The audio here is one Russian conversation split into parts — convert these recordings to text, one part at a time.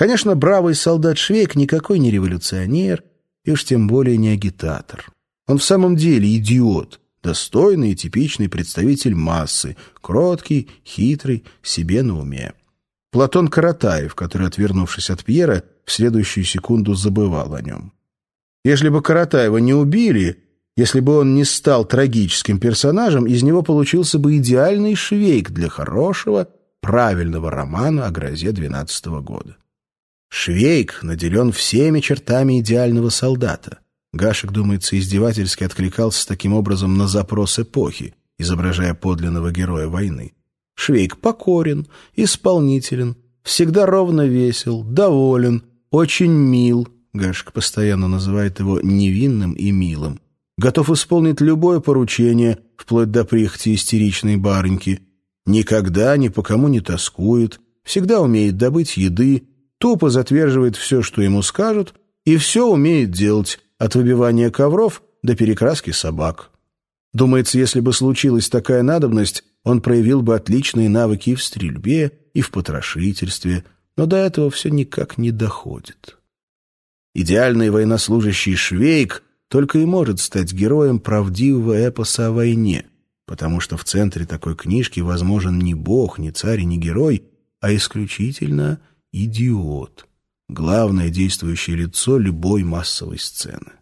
Конечно, бравый солдат Швейк никакой не революционер, и уж тем более не агитатор. Он в самом деле идиот, достойный и типичный представитель массы, кроткий, хитрый, себе на уме. Платон Каратаев, который, отвернувшись от Пьера, в следующую секунду забывал о нем. Если бы Каратаева не убили, если бы он не стал трагическим персонажем, из него получился бы идеальный швейк для хорошего, правильного романа о грозе двенадцатого года. Швейк наделен всеми чертами идеального солдата. Гашек, думается, издевательски откликался таким образом на запрос эпохи, изображая подлинного героя войны. Швейк покорен, исполнителен, всегда ровно весел, доволен, очень мил, Гашек постоянно называет его невинным и милым, готов исполнить любое поручение, вплоть до прихоти истеричной барыньки, никогда ни по кому не тоскует, всегда умеет добыть еды, тупо затверживает все, что ему скажут, и все умеет делать, от выбивания ковров до перекраски собак. Думается, если бы случилась такая надобность, он проявил бы отличные навыки и в стрельбе, и в потрошительстве, но до этого все никак не доходит. Идеальный военнослужащий Швейк только и может стать героем правдивого эпоса о войне, потому что в центре такой книжки возможен не бог, не царь и не герой, а исключительно идиот, главное действующее лицо любой массовой сцены.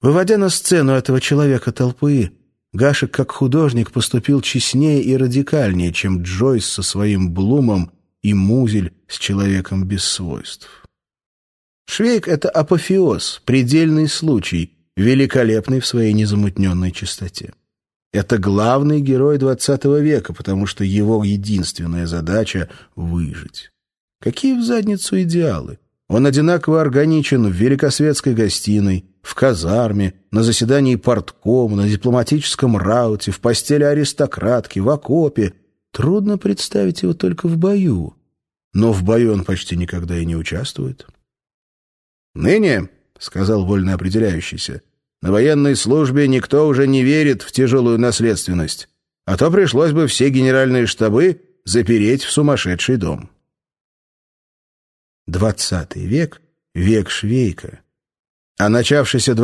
Выводя на сцену этого человека толпы, Гашек как художник поступил честнее и радикальнее, чем Джойс со своим Блумом и Музель с человеком без свойств. Швейк — это апофеоз, предельный случай, великолепный в своей незамутненной чистоте. Это главный герой XX века, потому что его единственная задача — выжить. Какие в задницу идеалы? Он одинаково органичен в великосветской гостиной, в казарме, на заседании порткома, на дипломатическом рауте, в постели аристократки, в окопе. Трудно представить его только в бою. Но в бою он почти никогда и не участвует. «Ныне, — сказал вольно определяющийся, — на военной службе никто уже не верит в тяжелую наследственность, а то пришлось бы все генеральные штабы запереть в сумасшедший дом». Двадцатый век — век Швейка. А начавшийся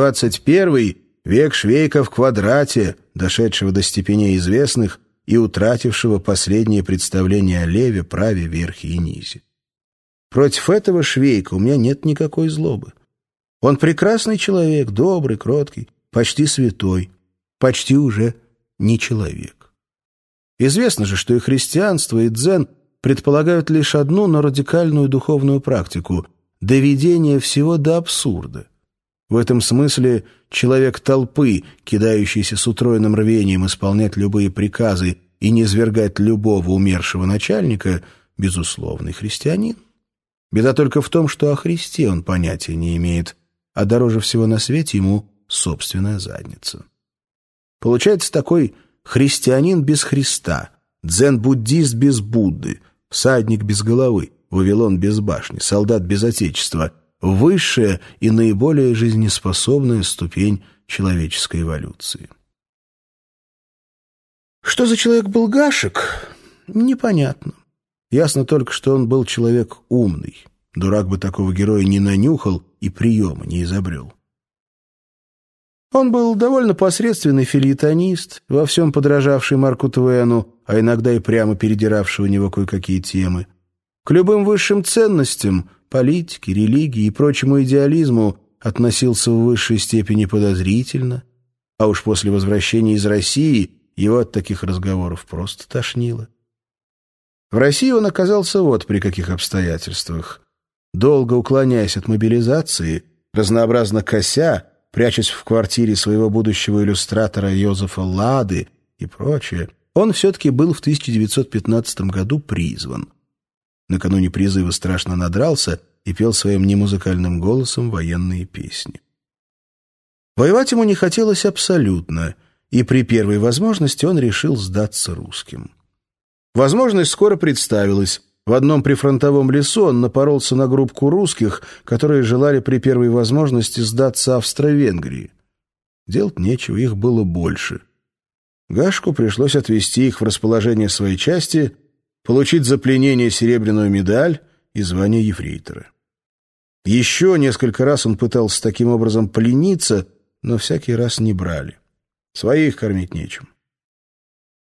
первый — век Швейка в квадрате, дошедшего до степеней известных и утратившего последнее представление о леве, праве, верхе и низе. Против этого Швейка у меня нет никакой злобы. Он прекрасный человек, добрый, кроткий, почти святой, почти уже не человек. Известно же, что и христианство, и дзен предполагают лишь одну, но радикальную духовную практику — доведение всего до абсурда. В этом смысле человек толпы, кидающийся с утроенным рвением исполнять любые приказы и не свергать любого умершего начальника, безусловный христианин. Беда только в том, что о Христе он понятия не имеет, а дороже всего на свете ему собственная задница. Получается такой христианин без Христа, дзен-буддист без Будды, всадник без головы, Вавилон без башни, солдат без отечества, высшая и наиболее жизнеспособная ступень человеческой эволюции. Что за человек был Гашек, непонятно. Ясно только, что он был человек умный. Дурак бы такого героя не нанюхал и приема не изобрел. Он был довольно посредственный филитонист, во всем подражавший Марку Твену, а иногда и прямо передиравший у него кое-какие темы. К любым высшим ценностям, политике, религии и прочему идеализму относился в высшей степени подозрительно, а уж после возвращения из России его от таких разговоров просто тошнило. В России он оказался вот при каких обстоятельствах. Долго уклоняясь от мобилизации, разнообразно кося, прячась в квартире своего будущего иллюстратора Йозефа Лады и прочее, он все-таки был в 1915 году призван. Накануне призыва страшно надрался и пел своим немузыкальным голосом военные песни. Воевать ему не хотелось абсолютно, и при первой возможности он решил сдаться русским. Возможность скоро представилась. В одном прифронтовом лесу он напоролся на группку русских, которые желали при первой возможности сдаться Австро-Венгрии. Делать нечего, их было больше. Гашку пришлось отвезти их в расположение своей части, получить за пленение серебряную медаль и звание ефрейтора. Еще несколько раз он пытался таким образом полениться, но всякий раз не брали. Своих кормить нечем.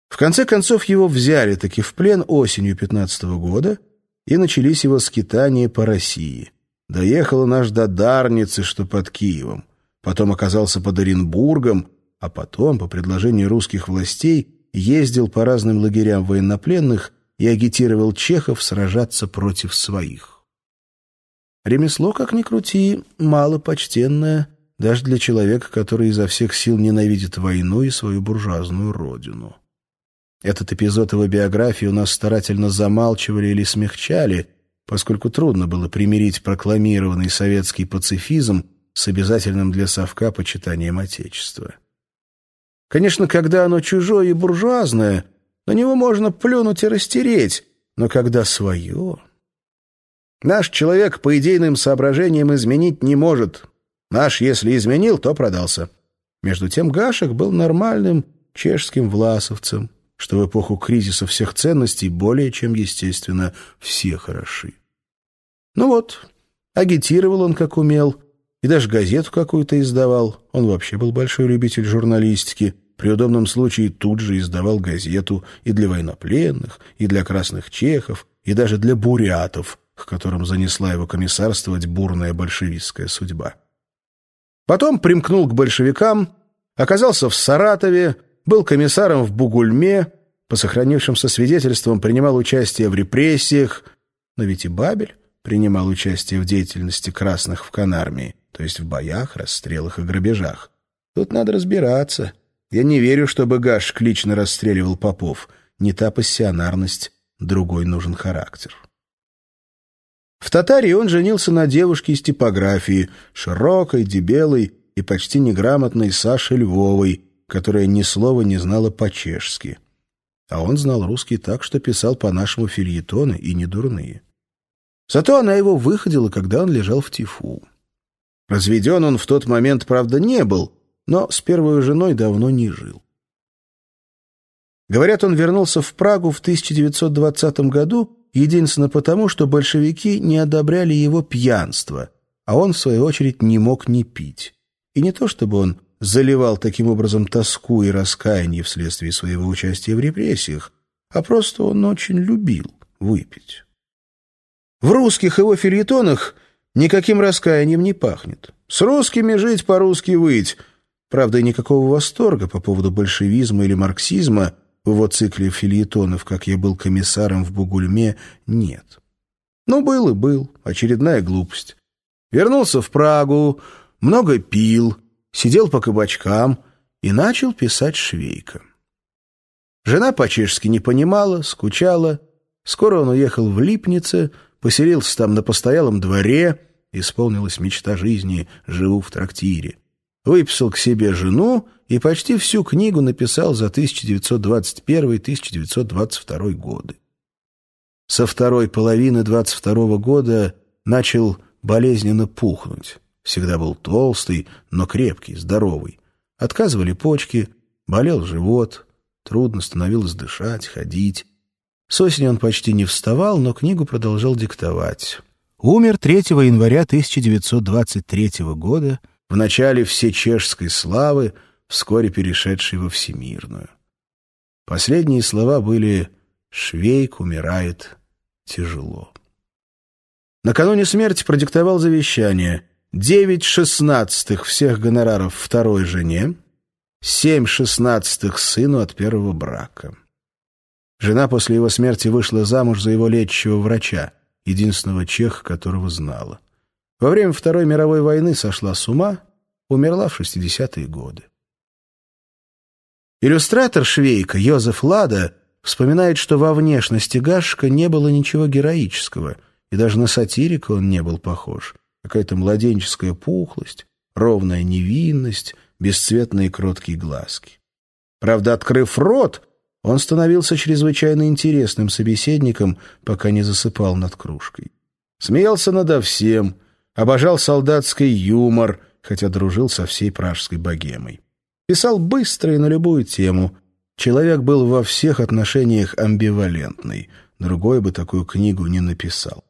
В конце концов его взяли таки в плен осенью 15 -го года, и начались его скитания по России. Доехал он аж до Дарницы, что под Киевом. Потом оказался под Оренбургом, а потом, по предложению русских властей, ездил по разным лагерям военнопленных и агитировал чехов сражаться против своих. Ремесло, как ни крути, малопочтенное даже для человека, который изо всех сил ненавидит войну и свою буржуазную родину. Этот эпизод его биографии у нас старательно замалчивали или смягчали, поскольку трудно было примирить прокламированный советский пацифизм с обязательным для совка почитанием Отечества. Конечно, когда оно чужое и буржуазное, на него можно плюнуть и растереть, но когда свое... Наш человек по идейным соображениям изменить не может. Наш, если изменил, то продался. Между тем Гашек был нормальным чешским власовцем, что в эпоху кризиса всех ценностей более чем естественно все хороши. Ну вот, агитировал он как умел, и даже газету какую-то издавал. Он вообще был большой любитель журналистики. При удобном случае тут же издавал газету и для военнопленных, и для красных чехов, и даже для бурятов, к которым занесла его комиссарствовать бурная большевистская судьба. Потом примкнул к большевикам, оказался в Саратове, был комиссаром в Бугульме, по сохранившимся свидетельствам принимал участие в репрессиях, но ведь и Бабель принимал участие в деятельности красных в Канармии, то есть в боях, расстрелах и грабежах. Тут надо разбираться. Я не верю, чтобы Гашк лично расстреливал попов. Не та пассионарность, другой нужен характер. В Татарии он женился на девушке из типографии, широкой, дебелой и почти неграмотной Саше Львовой, которая ни слова не знала по-чешски. А он знал русский так, что писал по-нашему фильетоны и не дурные. Зато она его выходила, когда он лежал в тифу. Разведен он в тот момент, правда, не был, но с первой женой давно не жил. Говорят, он вернулся в Прагу в 1920 году единственно потому, что большевики не одобряли его пьянство, а он, в свою очередь, не мог не пить. И не то чтобы он заливал таким образом тоску и раскаяние вследствие своего участия в репрессиях, а просто он очень любил выпить. В русских его фильетонах никаким раскаянием не пахнет. С русскими жить, по-русски выть. Правда, никакого восторга по поводу большевизма или марксизма в его цикле фильетонов, как я был комиссаром в Бугульме, нет. Ну, был и был. Очередная глупость. Вернулся в Прагу, много пил, сидел по кабачкам и начал писать швейка. Жена по-чешски не понимала, скучала. Скоро он уехал в Липнице, поселился там на постоялом дворе, исполнилась мечта жизни «Живу в трактире». Выписал к себе жену и почти всю книгу написал за 1921-1922 годы. Со второй половины 22 года начал болезненно пухнуть. Всегда был толстый, но крепкий, здоровый. Отказывали почки, болел живот, трудно становилось дышать, ходить. С осени он почти не вставал, но книгу продолжал диктовать. Умер 3 января 1923 года, в начале всечешской славы, вскоре перешедшей во всемирную. Последние слова были «Швейк умирает тяжело». Накануне смерти продиктовал завещание девять шестнадцатых всех гонораров второй жене, семь шестнадцатых сыну от первого брака. Жена после его смерти вышла замуж за его лечащего врача, единственного чеха, которого знала. Во время Второй мировой войны сошла с ума, умерла в 60-е годы. Иллюстратор Швейка Йозеф Лада вспоминает, что во внешности Гашка не было ничего героического, и даже на сатирика он не был похож — какая-то младенческая пухлость, ровная невинность, бесцветные кроткие глазки. Правда, открыв рот, он становился чрезвычайно интересным собеседником, пока не засыпал над кружкой. Смеялся надо всем, обожал солдатский юмор, хотя дружил со всей пражской богемой. Писал быстро и на любую тему. Человек был во всех отношениях амбивалентный. Другой бы такую книгу не написал.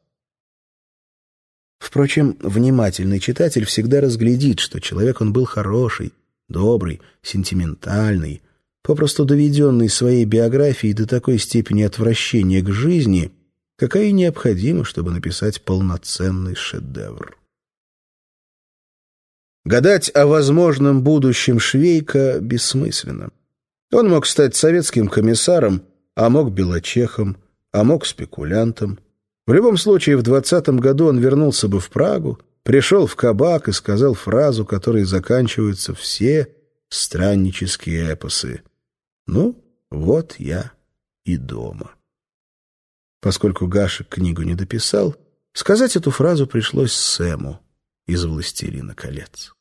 Впрочем, внимательный читатель всегда разглядит, что человек он был хороший, добрый, сентиментальный, попросту доведенный своей биографией до такой степени отвращения к жизни, какая необходима, чтобы написать полноценный шедевр. Гадать о возможном будущем Швейка бессмысленно. Он мог стать советским комиссаром, а мог белочехом, а мог спекулянтом. В любом случае, в двадцатом году он вернулся бы в Прагу, пришел в кабак и сказал фразу, которой заканчиваются все страннические эпосы. «Ну, вот я и дома». Поскольку Гашек книгу не дописал, сказать эту фразу пришлось Сэму из «Властелина колец».